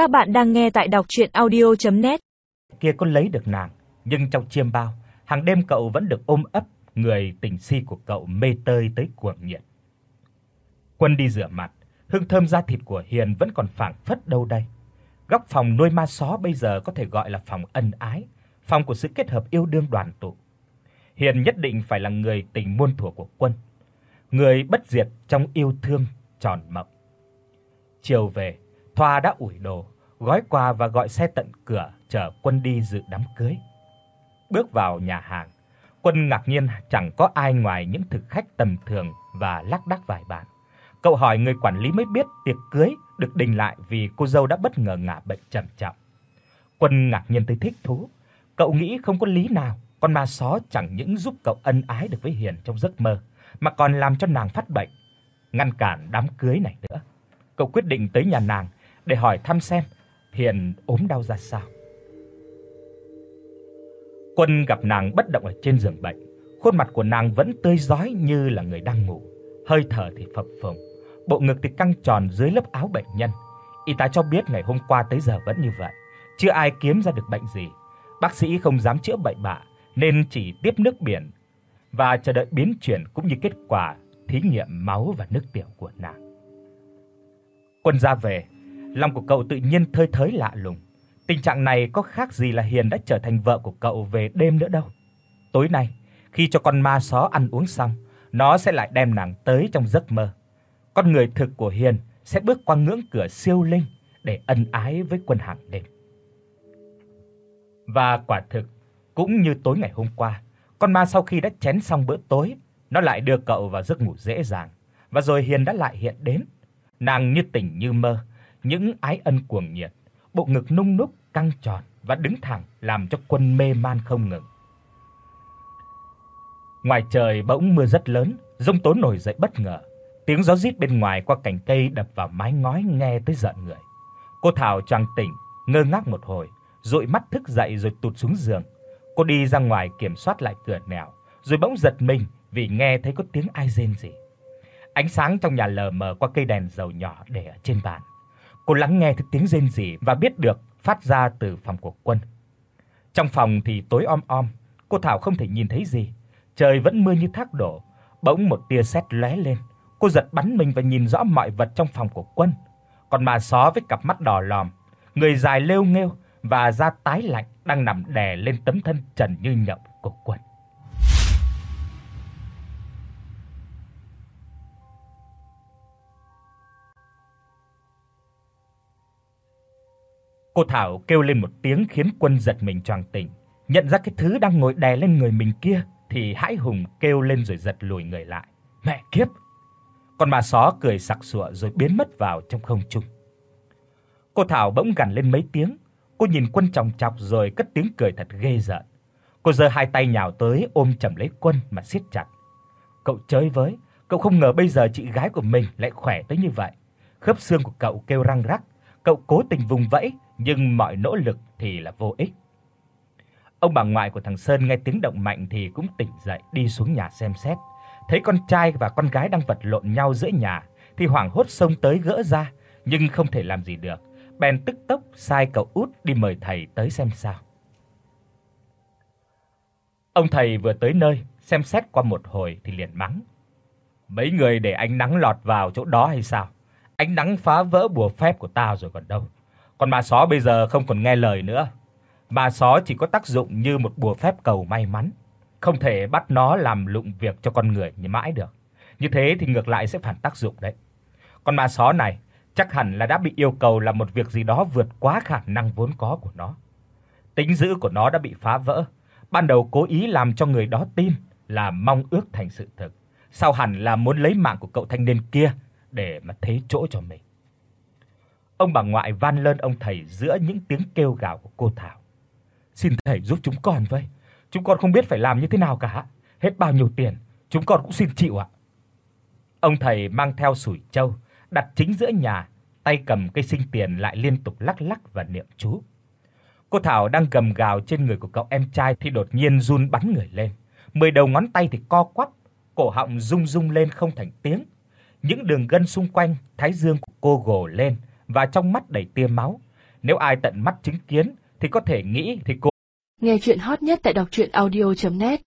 Các bạn đang nghe tại đọc docchuyenaudio.net. Kia con lấy được nàng, nhưng trong chiêm bao, hàng đêm cậu vẫn được ôm ấp, người tình si của cậu mê tơi tới cuồng nhiệt. Quân đi rửa mặt, hương thơm da thịt của Hiền vẫn còn phảng phất đâu đây. Góc phòng nuôi ma só bây giờ có thể gọi là phòng ân ái, phòng của sự kết hợp yêu đương đoàn tụ. Hiền nhất định phải là người tình muôn thuở của Quân, người bất diệt trong yêu thương tròn mộng. Chiều về, Thoa đã ủi đồ, gói quà và gọi xe tận cửa chở Quân đi dự đám cưới. Bước vào nhà hàng, Quân ngạc nhiên chẳng có ai ngoài những thực khách tầm thường và lác đác vài bạn. Cậu hỏi người quản lý mới biết tiệc cưới được đình lại vì cô dâu đã bất ngờ ngã bệnh trầm trọng. Quân ngạc nhiên tới thích thú, cậu nghĩ không có lý nào con ma só chẳng những giúp cậu ân ái được với Hiền trong giấc mơ, mà còn làm cho nàng phát bệnh, ngăn cản đám cưới này nữa. Cậu quyết định tới nhà nàng để hỏi thăm xem hiện ốm đau ra sao. Quân gặp nàng bất động ở trên giường bệnh, khuôn mặt của nàng vẫn tươi rói như là người đang ngủ, hơi thở thì phập phồng, bộ ngực thì căng tròn dưới lớp áo bệnh nhân. Y tá cho biết ngày hôm qua tới giờ vẫn như vậy, chưa ai kiếm ra được bệnh gì. Bác sĩ không dám chữa bệnh bạ nên chỉ tiếp nước biển và chờ đợi biến chuyển cũng như kết quả thí nghiệm máu và nước tiểu của nàng. Quân ra về, lòng của cậu tự nhiên thơi thới lạ lùng. Tình trạng này có khác gì là Hiền đã trở thành vợ của cậu về đêm nữa đâu. Tối nay, khi cho con ma só ăn uống xong, nó sẽ lại đem nàng tới trong giấc mơ. Con người thực của Hiền sẽ bước qua ngưỡng cửa siêu linh để ân ái với quân hàng đêm. Và quả thực, cũng như tối ngày hôm qua, con ma sau khi đã chén xong bữa tối, nó lại đưa cậu vào giấc ngủ dễ dàng, và rồi Hiền đã lại hiện đến. Nàng như tỉnh như mơ, những ái ân cuồng nhiệt, bộ ngực nung núc căng tròn và đứng thẳng làm cho Quân mê man không ngừng. Ngoài trời bỗng mưa rất lớn, giông tố nổi dậy bất ngờ. Tiếng gió rít bên ngoài qua cành cây đập vào mái ngói nghe tới giận người. Cô Thảo choàng tỉnh, ngơ ngác một hồi, dụi mắt thức dậy rồi tụt xuống giường. Cô đi ra ngoài kiểm soát lại cửa nẻo, rồi bỗng giật mình vì nghe thấy có tiếng ai rên rỉ. Ánh sáng trong nhà lờ mờ qua cây đèn dầu nhỏ để ở trên bàn. Cô lắng nghe thấy tiếng rên rỉ và biết được phát ra từ phòng của Quân. Trong phòng thì tối om om, cô Thảo không thể nhìn thấy gì. Trời vẫn mưa như thác đổ, bỗng một tia sét lóe lên. Cô giật bắn mình và nhìn rõ mọi vật trong phòng của Quân. Còn ma só với cặp mắt đỏ lòm, người dài lêu nghêu và da tái lạnh đang nằm đè lên tấm thân trần như nhộng của Quân. Cô Thảo kêu lên một tiếng khiến Quân giật mình choàng tỉnh, nhận ra cái thứ đang ngồi đè lên người mình kia thì hãi hùng kêu lên rồi giật lùi người lại. Mẹ kiếp. Con ma só cười sặc sụa rồi biến mất vào trong không trung. Cô Thảo bỗng gằn lên mấy tiếng, cô nhìn Quân chòng chọc rồi cất tiếng cười thật ghê rợn. Cô giơ hai tay nhào tới ôm chầm lấy Quân mà siết chặt. Cậu chơi với, cậu không ngờ bây giờ chị gái của mình lại khỏe tới như vậy. Khớp xương của cậu kêu răng rắc, cậu cố tình vùng vẫy nhưng mọi nỗ lực thì là vô ích. Ông bà ngoại của thằng Sơn nghe tiếng động mạnh thì cũng tỉnh dậy đi xuống nhà xem xét, thấy con trai và con gái đang vật lộn nhau giữa nhà thì hoảng hốt xông tới gỡ ra, nhưng không thể làm gì được, bèn tức tốc sai cậu út đi mời thầy tới xem sao. Ông thầy vừa tới nơi, xem xét qua một hồi thì liền mắng: "Mấy người để ánh nắng lọt vào chỗ đó hay sao? Ánh nắng phá vỡ bùa phép của tao rồi còn đâu." Còn ma só bây giờ không còn nghe lời nữa. Ma só chỉ có tác dụng như một bùa phép cầu may mắn, không thể bắt nó làm lụng việc cho con người như mãi được. Như thế thì ngược lại sẽ phản tác dụng đấy. Con ma só này chắc hẳn là đã bị yêu cầu làm một việc gì đó vượt quá khả năng vốn có của nó. Tính dữ của nó đã bị phá vỡ, ban đầu cố ý làm cho người đó tin là mong ước thành sự thực, sau hẳn là muốn lấy mạng của cậu thanh niên kia để mà thế chỗ cho mình. Ông bà ngoại van lơn ông thầy giữa những tiếng kêu gào của cô Thảo. "Xin thầy giúp chúng con với, chúng con không biết phải làm như thế nào cả, hết bao nhiêu tiền, chúng con cũng xin chịu ạ." Ông thầy mang theo sủi châu, đặt chính giữa nhà, tay cầm cây sinh tiền lại liên tục lắc lắc và niệm chú. Cô Thảo đang gầm gào trên người của cậu em trai thì đột nhiên run bắn người lên, mười đầu ngón tay thì co quắp, cổ họng rung rung lên không thành tiếng. Những đường gân xung quanh thái dương của cô gồ lên, và trong mắt đầy tia máu, Nếu ai tận mắt chứng kiến thì có thể nghĩ thì cô Nghe truyện hot nhất tại doctruyenaudio.net